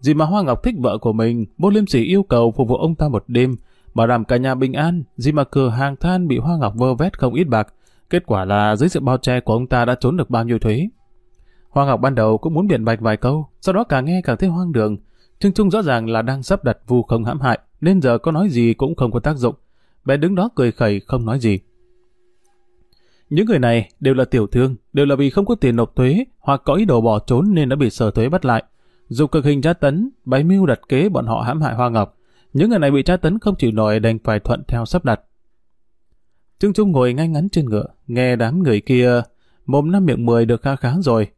Gì mà Hoa Ngọc thích vợ của mình, bố liêm sĩ yêu cầu phục vụ ông ta một đêm, bảo đảm cả nhà bình an, gì mà cửa hàng than bị Hoa Ngọc vơ vét không ít bạc. Kết quả là dưới sự bao che của ông ta đã trốn được bao nhiêu thuế. Hoa Ngọc ban đầu cũng muốn biện bạch vài câu, sau đó càng nghe càng thấy hoang đường. Trương Trung rõ ràng là đang sắp đặt vu không hãm hại, nên giờ có nói gì cũng không có tác dụng. Bé đứng đó cười khẩy không nói gì. Những người này đều là tiểu thương, đều là vì không có tiền nộp thuế hoặc có ý đồ bỏ trốn nên đã bị sở thuế bắt lại. Dù cực hình tra tấn, bày mưu đặt kế bọn họ hãm hại Hoa Ngọc. Những người này bị tra tấn không chịu nổi đành phải thuận theo sắp đặt. Trương Trung ngồi ngay ngắn trên ngựa, nghe đám người kia mồm năm miệng mười được khá khá rồi.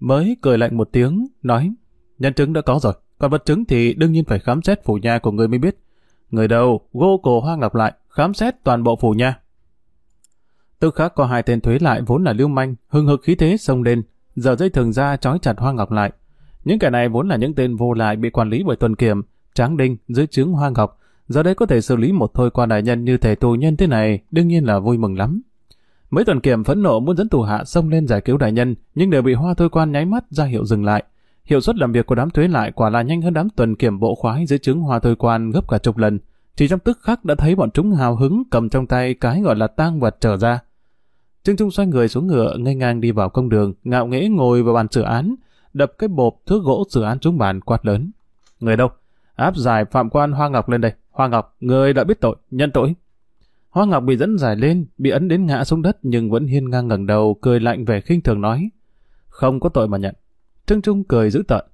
Mới cười lạnh một tiếng, nói, nhân chứng đã có rồi, còn vật chứng thì đương nhiên phải khám xét phủ nhà của người mới biết. Người đầu gô cổ Hoa Ngọc lại, khám xét toàn bộ phủ nhà. Tức khắc có hai tên thuế lại vốn là lưu manh, hưng hực khí thế xông lên, giờ dây thường ra trói chặt Hoa Ngọc lại. Những kẻ này vốn là những tên vô lại bị quản lý bởi tuần kiểm, tráng đinh dưới trướng Hoa Ngọc, giờ đây có thể xử lý một thôi qua đại nhân như thể tù nhân thế này, đương nhiên là vui mừng lắm. Mấy tuần kiểm phẫn nộ muốn dẫn tù hạ xông lên giải cứu đại nhân, nhưng đều bị Hoa thôi quan nháy mắt ra hiệu dừng lại. Hiệu suất làm việc của đám thuế lại quả là nhanh hơn đám tuần kiểm bộ khoái dưới trướng Hoa thôi quan gấp cả chục lần. Chỉ trong tức khắc đã thấy bọn chúng hào hứng cầm trong tay cái gọi là tang vật trở ra. Trương Trung xoay người xuống ngựa, ngay ngang đi vào công đường, ngạo nghễ ngồi vào bàn xử án, đập cái bộp thước gỗ xử án trúng bàn quát lớn. Người đâu? Áp giải phạm quan Hoa Ngọc lên đây. Hoa Ngọc, người đã biết tội, nhận tội. Hoa Ngọc bị dẫn giải lên, bị ấn đến ngã xuống đất nhưng vẫn hiên ngang ngẩng đầu, cười lạnh vẻ khinh thường nói. Không có tội mà nhận. Trương Trung cười dữ tợn.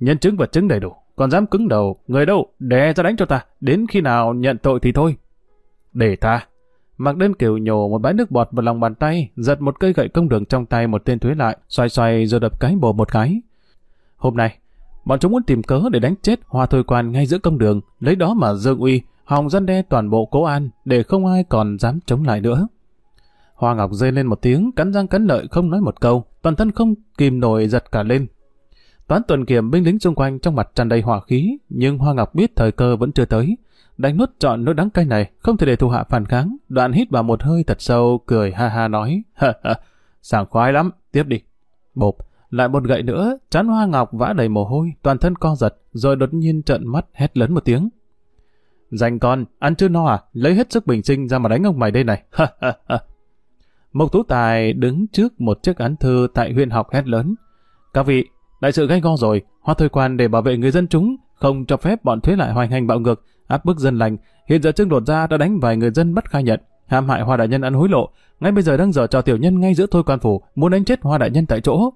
Nhân chứng vật chứng đầy đủ, còn dám cứng đầu. Người đâu? Đè ra đánh cho ta. Đến khi nào nhận tội thì thôi. Để ta. Mạc Đơn kiều nhổ một bãi nước bọt vào lòng bàn tay, giật một cây gậy công đường trong tay một tên thuế lại, xoay xoay rồi đập cái bồ một cái. Hôm nay, bọn chúng muốn tìm cớ để đánh chết Hoa Thôi Quan ngay giữa công đường, lấy đó mà dương uy, hòng dân đe toàn bộ cố an, để không ai còn dám chống lại nữa. Hoa Ngọc rơi lên một tiếng, cắn răng cắn lợi không nói một câu, toàn thân không kìm nổi giật cả lên. Toán tuần kiểm binh lính xung quanh trong mặt tràn đầy hỏa khí, nhưng Hoa Ngọc biết thời cơ vẫn chưa tới, đánh nuốt trọn nỗi đắng cay này, không thể để thủ hạ phản kháng. Đoạn hít vào một hơi thật sâu, cười ha ha nói, ha ha, sảng khoái lắm, tiếp đi. Bộp, lại một gậy nữa, chán hoa ngọc vã đầy mồ hôi, toàn thân co giật, rồi đột nhiên trợn mắt hét lớn một tiếng. Dành con, ăn chưa no à, lấy hết sức bình sinh ra mà đánh ông mày đây này, *laughs* ha ha ha. Mộc Tú Tài đứng trước một chiếc án thư tại huyện học hét lớn. Các vị, đại sự gây go rồi, hoa thời quan để bảo vệ người dân chúng, không cho phép bọn thuế lại hoành hành bạo ngược, áp bức dân lành. Hiện giờ Trương Đột Gia đã đánh vài người dân bắt khai nhận, hãm hại Hoa Đại Nhân ăn hối lộ. Ngay bây giờ đang dở trò tiểu nhân ngay giữa thôi quan phủ, muốn đánh chết Hoa Đại Nhân tại chỗ.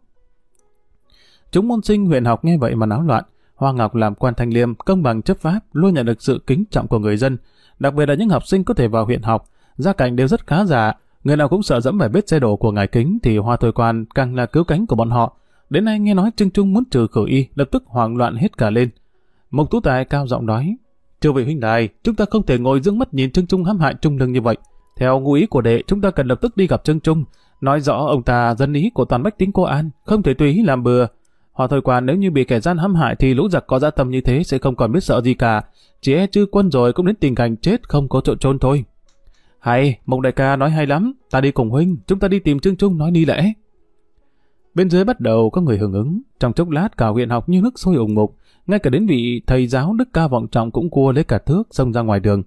Chúng môn sinh huyện học nghe vậy mà náo loạn. Hoa Ngọc làm quan thanh liêm, công bằng chấp pháp, luôn nhận được sự kính trọng của người dân. Đặc biệt là những học sinh có thể vào huyện học, gia cảnh đều rất khá giả. Người nào cũng sợ dẫm phải vết xe đổ của ngài kính thì Hoa Thôi Quan càng là cứu cánh của bọn họ. Đến nay nghe nói Trương Trung muốn trừ khử y, lập tức hoảng loạn hết cả lên. Mộc Tú Tài cao giọng nói, chưa vị huynh đài, chúng ta không thể ngồi dưỡng mắt nhìn Trương Trung hãm hại Trung Lương như vậy. Theo ngụ ý của đệ, chúng ta cần lập tức đi gặp Trương Trung, nói rõ ông ta dân ý của toàn bách tính cô An, không thể tùy ý làm bừa. Họ thời quan nếu như bị kẻ gian hãm hại thì lũ giặc có dạ tâm như thế sẽ không còn biết sợ gì cả. Chỉ e chư quân rồi cũng đến tình cảnh chết không có chỗ trôn thôi. Hay, Mộc đại ca nói hay lắm, ta đi cùng huynh, chúng ta đi tìm Trương Trung nói ni lẽ. Bên dưới bắt đầu có người hưởng ứng, trong chốc lát cả huyện học như nước sôi ủng ngục, ngay cả đến vị thầy giáo Đức Ca Vọng Trọng cũng cua lấy cả thước xông ra ngoài đường.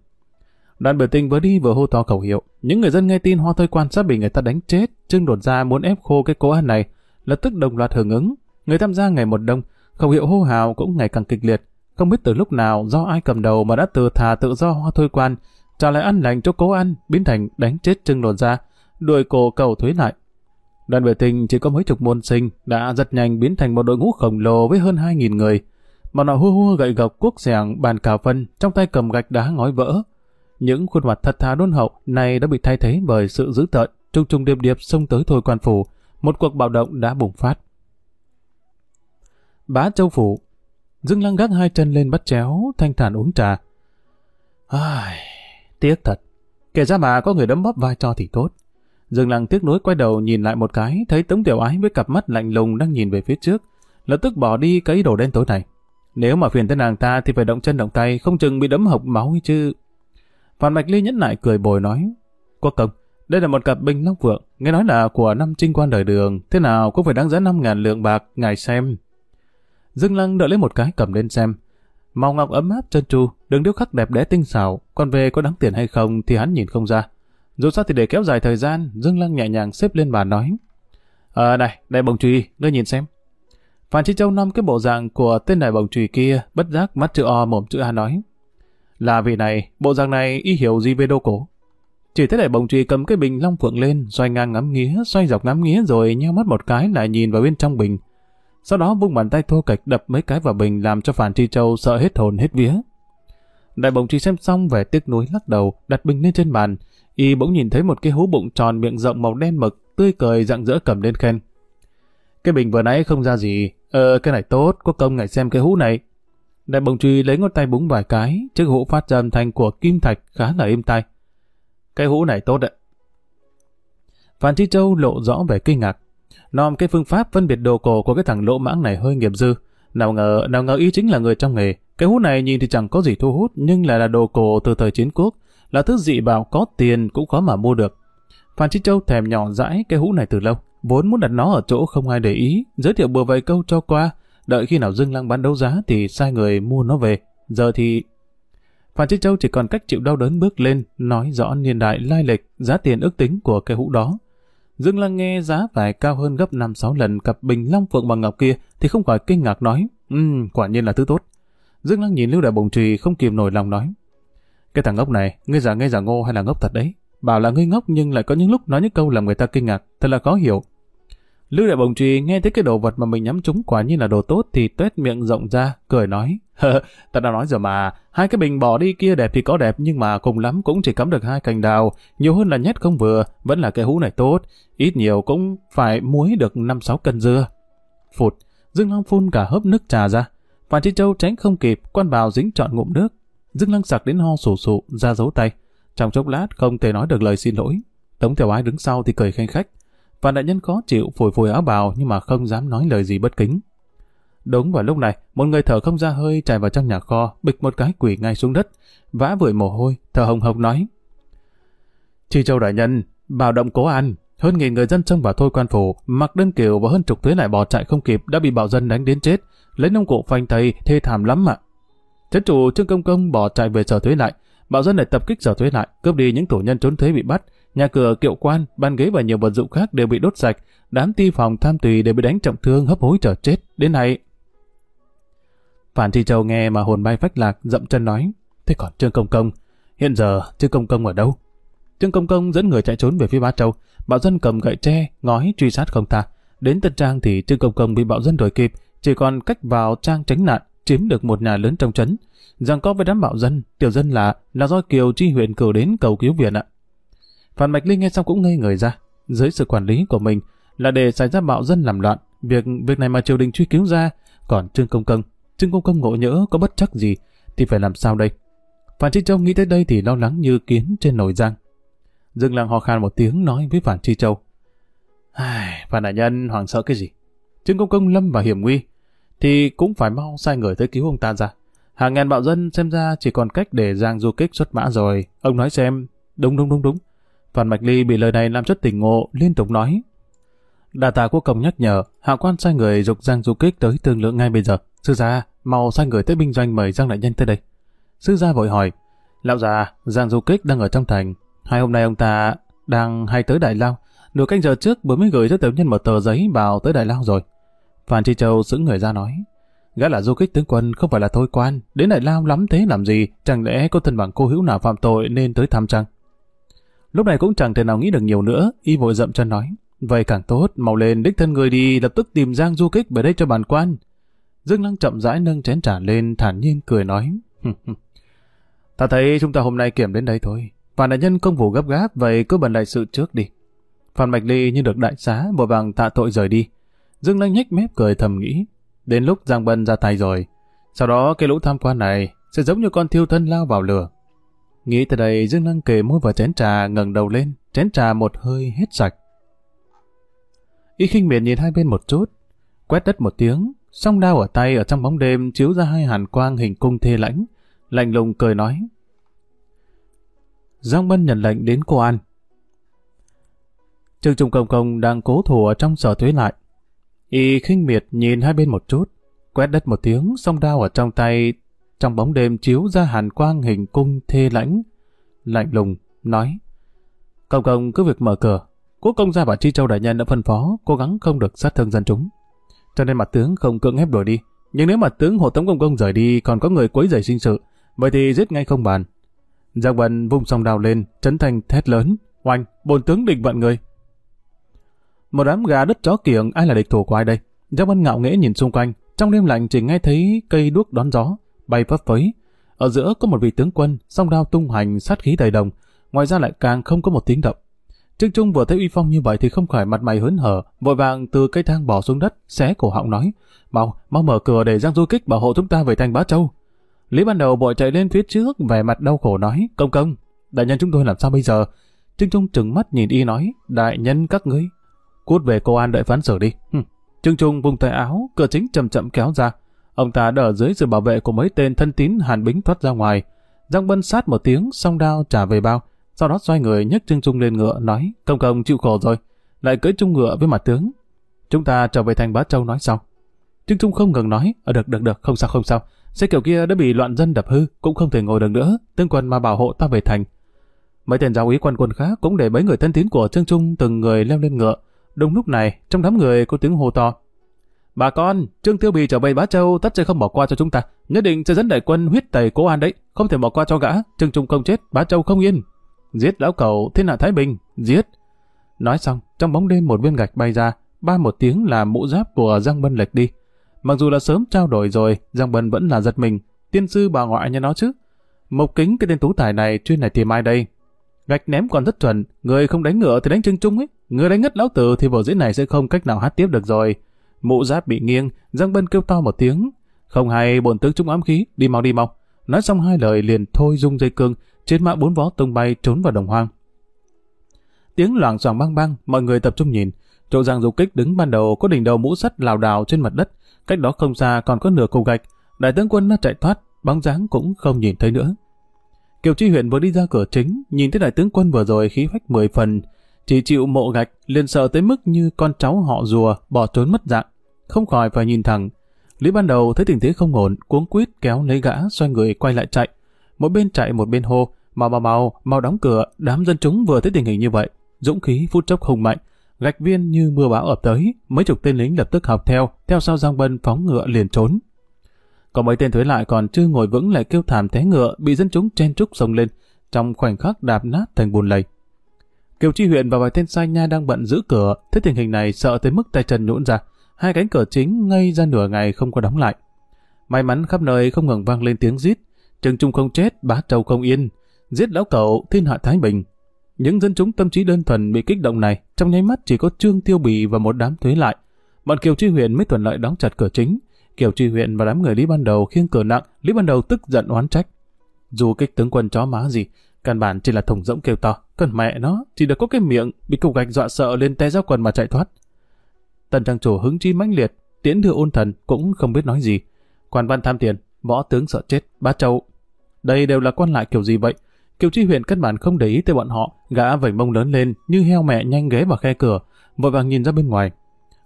Đoàn biểu tình vừa đi vừa hô to khẩu hiệu. Những người dân nghe tin hoa thôi quan sắp bị người ta đánh chết, trưng đột ra muốn ép khô cái cố ăn này, lập tức đồng loạt hưởng ứng. Người tham gia ngày một đông, khẩu hiệu hô hào cũng ngày càng kịch liệt. Không biết từ lúc nào do ai cầm đầu mà đã từ thà tự do hoa thôi quan, trả lại ăn lành cho cố ăn, biến thành đánh chết trưng đột ra, đuổi cổ cầu thuế lại. Đoàn biểu tình chỉ có mấy chục môn sinh đã giật nhanh biến thành một đội ngũ khổng lồ với hơn 2.000 người. Bọn họ hua hua gậy gộc cuốc xẻng bàn cào phân, trong tay cầm gạch đá ngói vỡ. Những khuôn mặt thật thà đôn hậu này đã bị thay thế bởi sự dữ tợn, trung trung điệp điệp xông tới thôi quan phủ. Một cuộc bạo động đã bùng phát. Bá châu phủ, Dương Lăng gác hai chân lên bắt chéo, thanh thản uống trà. Ai, tiếc thật. Kể ra mà có người đấm bóp vai cho thì tốt. Dương Lăng tiếc nuối quay đầu nhìn lại một cái, thấy Tống Tiểu Ái với cặp mắt lạnh lùng đang nhìn về phía trước, lập tức bỏ đi cái đồ đen tối này. Nếu mà phiền tới nàng ta thì phải động chân động tay, không chừng bị đấm hộc máu chứ. Phan Mạch Ly nhẫn nại cười bồi nói, Quốc công, đây là một cặp binh long phượng, nghe nói là của năm trinh quan đời đường, thế nào cũng phải đáng giá năm ngàn lượng bạc, ngài xem. Dương Lăng đợi lấy một cái cầm lên xem. Màu ngọc ấm áp chân tru, đường điêu khắc đẹp đẽ tinh xảo, còn về có đáng tiền hay không thì hắn nhìn không ra. Dù sao thì để kéo dài thời gian, Dương Lăng nhẹ nhàng xếp lên bàn nói. Ờ này, đại bồng truy, ngươi nhìn xem. Phan Chi Châu năm cái bộ dạng của tên đại bồng trùy kia, bất giác mắt chữ O mồm chữ A nói. Là vì này, bộ dạng này y hiểu gì về đô cổ. Chỉ thấy đại bồng trùy cầm cái bình long phượng lên, xoay ngang ngắm nghía, xoay dọc ngắm nghía rồi nheo mắt một cái lại nhìn vào bên trong bình. Sau đó vung bàn tay thô kịch đập mấy cái vào bình làm cho Phan Chi Châu sợ hết hồn hết vía. Đại bồng trùy xem xong vẻ tiếc nuối lắc đầu, đặt bình lên trên bàn. Y bỗng nhìn thấy một cái hú bụng tròn miệng rộng màu đen mực, tươi cười rạng rỡ cầm lên khen. Cái bình vừa nãy không ra gì, ờ cái này tốt, có công ngại xem cái hũ này. Đại bồng truy lấy ngón tay búng vài cái, chiếc hũ phát ra âm thanh của kim thạch khá là êm tai. Cái hũ này tốt ạ. Phan Chi Châu lộ rõ vẻ kinh ngạc. Nòm cái phương pháp phân biệt đồ cổ của cái thằng lỗ mãng này hơi nghiệp dư. Nào ngờ, nào ngờ ý chính là người trong nghề. Cái hũ này nhìn thì chẳng có gì thu hút, nhưng lại là đồ cổ từ thời chiến quốc, là thứ dị bảo có tiền cũng khó mà mua được. Phan Chi Châu thèm nhỏ dãi cái hũ này từ lâu vốn muốn đặt nó ở chỗ không ai để ý, giới thiệu bừa vài câu cho qua, đợi khi nào Dương Lăng bán đấu giá thì sai người mua nó về. Giờ thì... Phan Chí Châu chỉ còn cách chịu đau đớn bước lên, nói rõ niên đại lai lịch, giá tiền ước tính của cái hũ đó. Dương Lăng nghe giá phải cao hơn gấp 5-6 lần cặp bình long phượng bằng ngọc kia thì không khỏi kinh ngạc nói, um, quả nhiên là thứ tốt. Dương Lăng nhìn Lưu Đại Bồng Trì không kìm nổi lòng nói, cái thằng ngốc này, ngươi giả nghe giả ngô hay là ngốc thật đấy? Bảo là ngươi ngốc nhưng lại có những lúc nói những câu làm người ta kinh ngạc, thật là khó hiểu. Lưu Đại Bồng Trì nghe thấy cái đồ vật mà mình nhắm trúng quả như là đồ tốt thì tuét miệng rộng ra, cười nói. ta đã nói rồi mà, hai cái bình bỏ đi kia đẹp thì có đẹp nhưng mà cùng lắm cũng chỉ cắm được hai cành đào, nhiều hơn là nhét không vừa, vẫn là cái hũ này tốt, ít nhiều cũng phải muối được 5-6 cân dưa. Phụt, Dương Long phun cả hớp nước trà ra. Phan Chi Châu tránh không kịp, quan bào dính trọn ngụm nước. Dương Lăng sặc đến ho sù sụ, ra dấu tay. Trong chốc lát không thể nói được lời xin lỗi. Tống Tiểu Ái đứng sau thì cười khanh khách. Và đại nhân khó chịu phổi phổi áo bào nhưng mà không dám nói lời gì bất kính. Đúng vào lúc này, một người thở không ra hơi chạy vào trong nhà kho, bịch một cái quỷ ngay xuống đất, vã vội mồ hôi, thở hồng hộc nói. Chi châu đại nhân, bảo động cố ăn, hơn nghìn người dân trông vào thôi quan phủ, mặc đơn kiều và hơn chục thuế lại bỏ chạy không kịp đã bị bảo dân đánh đến chết, lấy nông cụ phanh thầy, thê thảm lắm ạ. Trấn chủ Trương Công Công bỏ chạy về sở thuế lại, bảo dân lại tập kích sở thuế lại, cướp đi những tù nhân trốn thuế bị bắt, nhà cửa, kiệu quan, ban ghế và nhiều vật dụng khác đều bị đốt sạch, đám ti phòng tham tùy đều bị đánh trọng thương hấp hối chờ chết, đến nay. Phản Chi Châu nghe mà hồn bay phách lạc, dậm chân nói, thế còn Trương Công Công, hiện giờ Trương Công Công ở đâu? Trương Công Công dẫn người chạy trốn về phía Bá Châu, bạo Dân cầm gậy tre, ngói truy sát không tha. Đến Tân Trang thì Trương Công Công bị bạo Dân đuổi kịp, chỉ còn cách vào trang tránh nạn, chiếm được một nhà lớn trong trấn. Rằng có với đám bạo Dân, tiểu dân là là do Kiều Chi huyện cử đến cầu cứu viện ạ. Phan Mạch Linh nghe xong cũng ngây người ra. Dưới sự quản lý của mình là để xảy ra bạo dân làm loạn. Việc việc này mà triều đình truy cứu ra, còn Trương Công Công, Trương Công Công ngộ nhỡ có bất chắc gì, thì phải làm sao đây? Phan Chi Châu nghĩ tới đây thì lo lắng như kiến trên nồi giang. Dương Lăng ho khan một tiếng nói với Phan Chi Châu. Ai, Phan Đại Nhân hoàng sợ cái gì? Trương Công Công lâm vào hiểm nguy, thì cũng phải mau sai người tới cứu ông ta ra. Hàng ngàn bạo dân xem ra chỉ còn cách để Giang du kích xuất mã rồi. Ông nói xem, đúng đúng đúng đúng. Phan Mạch Ly bị lời này làm cho tỉnh ngộ, liên tục nói. Đà tà quốc công nhắc nhở, hạ quan sai người dục Giang du kích tới tương lượng ngay bây giờ. Sư gia, mau sai người tới binh doanh mời Giang đại nhân tới đây. Sư gia vội hỏi, lão già, Giang du kích đang ở trong thành. Hai hôm nay ông ta đang hay tới Đại Lao. Nửa canh giờ trước vừa mới gửi cho tiểu nhân một tờ giấy bảo tới Đại Lao rồi. Phan Chi Châu sững người ra nói, gã là du kích tướng quân không phải là thôi quan, đến Đại Lao lắm thế làm gì, chẳng lẽ có thân bằng cô hữu nào phạm tội nên tới thăm chăng? Lúc này cũng chẳng thể nào nghĩ được nhiều nữa, y vội dậm chân nói. Vậy càng tốt, mau lên đích thân người đi, lập tức tìm Giang du kích về đây cho bản quan. Dương Lăng chậm rãi nâng chén trà lên, thản nhiên cười nói. Ta thấy chúng ta hôm nay kiểm đến đây thôi. Phan đại nhân công vụ gấp gáp, vậy cứ bận đại sự trước đi. Phan Mạch Ly như được đại xá, vội vàng tạ tội rời đi. Dương Lăng nhếch mép cười thầm nghĩ. Đến lúc Giang Bân ra tay rồi. Sau đó cái lũ tham quan này sẽ giống như con thiêu thân lao vào lửa. Nghĩ từ đây Dương Lăng kề môi vào chén trà ngẩng đầu lên, chén trà một hơi hết sạch. Y khinh miệt nhìn hai bên một chút, quét đất một tiếng, song đao ở tay ở trong bóng đêm chiếu ra hai hàn quang hình cung thê lãnh, lạnh lùng cười nói. Giang Bân nhận lệnh đến cô An. Trương Trung Công Công đang cố thủ ở trong sở thuế lại. Y khinh miệt nhìn hai bên một chút, quét đất một tiếng, song đao ở trong tay trong bóng đêm chiếu ra hàn quang hình cung thê lãnh, lạnh lùng, nói Công công cứ việc mở cửa, quốc công gia và chi châu đại nhân đã phân phó, cố gắng không được sát thương dân chúng. cho nên mặt tướng không cưỡng ép đuổi đi. Nhưng nếu mặt tướng hộ tống công công rời đi còn có người quấy rầy sinh sự, vậy thì giết ngay không bàn. Giang vân vung song đào lên, chấn thành thét lớn, oanh, bồn tướng địch vận người. Một đám gà đất chó kiểng ai là địch thủ của ai đây? Giang vân ngạo nghễ nhìn xung quanh, trong đêm lạnh chỉ nghe thấy cây đuốc đón gió, bay phấp phới. Ở giữa có một vị tướng quân, song đao tung hành sát khí đầy đồng, ngoài ra lại càng không có một tiếng động. Trương Trung vừa thấy uy phong như vậy thì không khỏi mặt mày hớn hở, vội vàng từ cây thang bỏ xuống đất, xé cổ họng nói, mau, mau mở cửa để Giang Du Kích bảo hộ chúng ta về thành Bá Châu. Lý ban đầu bội chạy lên phía trước, vẻ mặt đau khổ nói, công công, đại nhân chúng tôi làm sao bây giờ? Trương Trung trừng mắt nhìn y nói, đại nhân các ngươi, cút về cô an đợi phán xử đi. Hừm. Trương Trung vùng tay áo, cửa chính chậm chậm kéo ra. Ông ta đỡ dưới sự bảo vệ của mấy tên thân tín Hàn Bính thoát ra ngoài. Giang Bân sát một tiếng, song đao trả về bao. Sau đó xoay người nhấc Trương Trung lên ngựa, nói, công công chịu khổ rồi. Lại cưỡi trung ngựa với mặt tướng. Chúng ta trở về thành Bá Châu nói sau. Trương Trung không ngừng nói, ở được được được, không sao không sao. Xe kiểu kia đã bị loạn dân đập hư, cũng không thể ngồi được nữa. Tương quân mà bảo hộ ta về thành. Mấy tên giáo úy quan quân khác cũng để mấy người thân tín của Trương Trung từng người leo lên ngựa. Đúng lúc này, trong đám người có tiếng hô to. Bà con, Trương Tiêu Bì trở về Bá Châu tất sẽ không bỏ qua cho chúng ta. Nhất định sẽ dẫn đại quân huyết tẩy cố an đấy. Không thể bỏ qua cho gã. Trương Trung không chết, Bá Châu không yên. Giết lão cầu, thiên hạ Thái Bình, giết. Nói xong, trong bóng đêm một viên gạch bay ra, ba một tiếng là mũ giáp của Giang Bân lệch đi. Mặc dù là sớm trao đổi rồi, Giang Bân vẫn là giật mình. Tiên sư bà ngoại nhà nó chứ. Mộc kính cái tên tú tài này chuyên này tìm ai đây? Gạch ném còn rất chuẩn, người không đánh ngựa thì đánh Trương Trung ấy. Người đánh ngất lão tử thì vở diễn này sẽ không cách nào hát tiếp được rồi. Mũ giáp bị nghiêng, Giang Bân kêu to một tiếng. Không hay bổn tướng trung ám khí, đi mau đi mau. Nói xong hai lời liền thôi dung dây cương, trên mã bốn vó tung bay trốn vào đồng hoang. Tiếng loảng xoảng băng băng, mọi người tập trung nhìn. Chỗ Giang Du Kích đứng ban đầu có đỉnh đầu mũ sắt lào đào trên mặt đất, cách đó không xa còn có nửa cục gạch. Đại tướng quân đã chạy thoát, bóng dáng cũng không nhìn thấy nữa. Kiều Chi huyện vừa đi ra cửa chính, nhìn thấy đại tướng quân vừa rồi khí phách mười phần, chỉ chịu mộ gạch, liền sợ tới mức như con cháu họ rùa, bỏ trốn mất dạng. Không khỏi phải nhìn thẳng. Lý ban đầu thấy tình thế không ổn, cuống quýt kéo lấy gã, xoay người quay lại chạy. Một bên chạy một bên hô, mau mau mau, mau đóng cửa, đám dân chúng vừa thấy tình hình như vậy. Dũng khí phút chốc hùng mạnh, gạch viên như mưa bão ập tới, mấy chục tên lính lập tức học theo, theo sau Giang Bân phóng ngựa liền trốn. Còn mấy tên thuế lại còn chưa ngồi vững lại kêu thảm té ngựa, bị dân chúng chen trúc xông lên, trong khoảnh khắc đạp nát thành bùn lầy. Kiều Chi huyện và vài tên sai nha đang bận giữ cửa, thấy tình hình này sợ tới mức tay chân nhũn ra, hai cánh cửa chính ngay ra nửa ngày không có đóng lại. May mắn khắp nơi không ngừng vang lên tiếng rít, Trừng Trung không chết, bá trầu không yên, giết lão cậu, thiên hạ thái bình. Những dân chúng tâm trí đơn thuần bị kích động này, trong nháy mắt chỉ có Trương Tiêu Bì và một đám thuế lại. Bọn Kiều Chi huyện mới thuận lợi đóng chặt cửa chính. Kiều Chi huyện và đám người Lý ban đầu khiêng cửa nặng, Lý ban đầu tức giận oán trách. Dù kích tướng quân chó má gì, căn bản chỉ là thùng rỗng kêu to, cần mẹ nó, chỉ được có cái miệng, bị cục gạch dọa sợ lên té ra quần mà chạy thoát. Tần trang chủ hứng chi mãnh liệt, tiễn đưa ôn thần cũng không biết nói gì. Quan văn tham tiền, võ tướng sợ chết, bá châu. Đây đều là quan lại kiểu gì vậy? Kiều Chi huyện căn bản không để ý tới bọn họ, gã vẩy mông lớn lên như heo mẹ nhanh ghé vào khe cửa, vội vàng nhìn ra bên ngoài.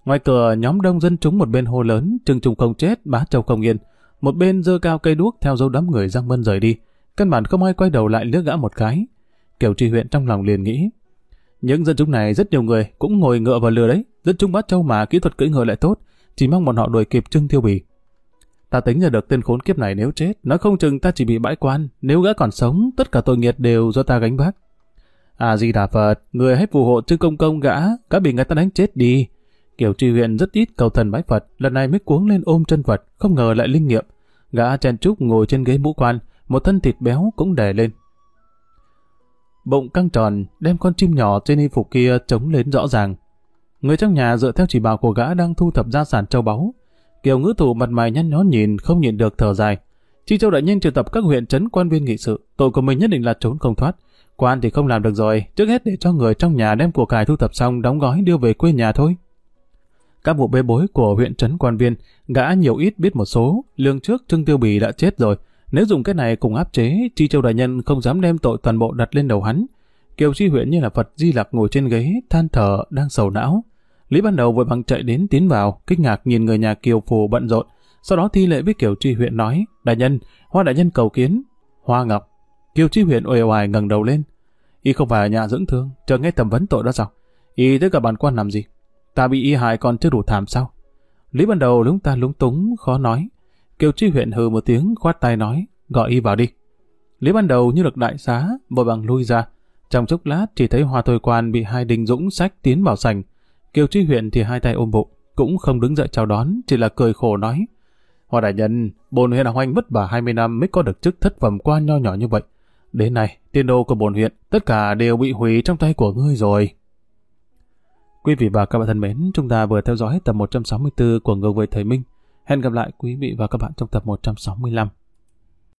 Ngoài cửa nhóm đông dân chúng một bên hô lớn, trừng trùng không chết, bá châu không yên. Một bên dơ cao cây đuốc theo dấu đám người Giang mân rời đi. Căn bản không ai quay đầu lại lướt gã một cái. Kiều Tri huyện trong lòng liền nghĩ. Những dân chúng này rất nhiều người cũng ngồi ngựa vào lừa đấy. Dân chúng bát châu mà kỹ thuật cưỡi ngựa lại tốt. Chỉ mong bọn họ đuổi kịp Trương thiêu Bì. Ta tính ra được tên khốn kiếp này nếu chết, nó không chừng ta chỉ bị bãi quan. Nếu gã còn sống, tất cả tội nghiệp đều do ta gánh vác. À di đà Phật, người hãy phù hộ Trương Công Công gã, gã bị người ta đánh chết đi. Kiều Tri huyện rất ít cầu thần bái Phật, lần này mới cuống lên ôm chân Phật, không ngờ lại linh nghiệm. Gã chen trúc ngồi trên ghế mũ quan, một thân thịt béo cũng đè lên. Bụng căng tròn, đem con chim nhỏ trên y phục kia trống lên rõ ràng. Người trong nhà dựa theo chỉ bảo của gã đang thu thập gia sản châu báu. Kiều ngữ thủ mặt mày nhăn nhó nhìn, không nhìn được thở dài. Chi Châu đại nhân triệu tập các huyện trấn quan viên nghị sự, tội của mình nhất định là trốn không thoát. Quan thì không làm được rồi, trước hết để cho người trong nhà đem của cải thu thập xong đóng gói đưa về quê nhà thôi. Các vụ bê bối của huyện trấn quan viên, gã nhiều ít biết một số, lương trước Trương Tiêu Bì đã chết rồi, nếu dùng cái này cùng áp chế, Chi Châu Đại Nhân không dám đem tội toàn bộ đặt lên đầu hắn. Kiều Chi huyện như là Phật Di Lặc ngồi trên ghế, than thở, đang sầu não. Lý ban đầu vội bằng chạy đến tiến vào, kinh ngạc nhìn người nhà Kiều Phù bận rộn. Sau đó thi lễ với Kiều Chi huyện nói, Đại Nhân, Hoa Đại Nhân cầu kiến. Hoa Ngọc. Kiều Chi huyện uể oải ngẩng đầu lên. Y không phải ở nhà dưỡng thương, chờ nghe thẩm vấn tội đó sao? Y tới cả bàn quan làm gì? Ta bị y hại còn chưa đủ thảm sao? Lý ban đầu lúng ta lúng túng, khó nói. Kiều Chi huyện hừ một tiếng khoát tay nói, gọi y vào đi. Lý ban đầu như được đại xá, vội bằng lui ra. Trong chốc lát chỉ thấy hoa thôi quan bị hai đình dũng sách tiến vào sành. Kiều Chi huyện thì hai tay ôm bụng, cũng không đứng dậy chào đón, chỉ là cười khổ nói. Hoa đại nhân, bồn huyện hoành vất vả 20 năm mới có được chức thất phẩm quan nho nhỏ như vậy. Đến nay, tiên đô của bồn huyện, tất cả đều bị hủy trong tay của ngươi rồi. Quý vị và các bạn thân mến, chúng ta vừa theo dõi tập 164 của Ngược với Thời Minh. Hẹn gặp lại quý vị và các bạn trong tập 165.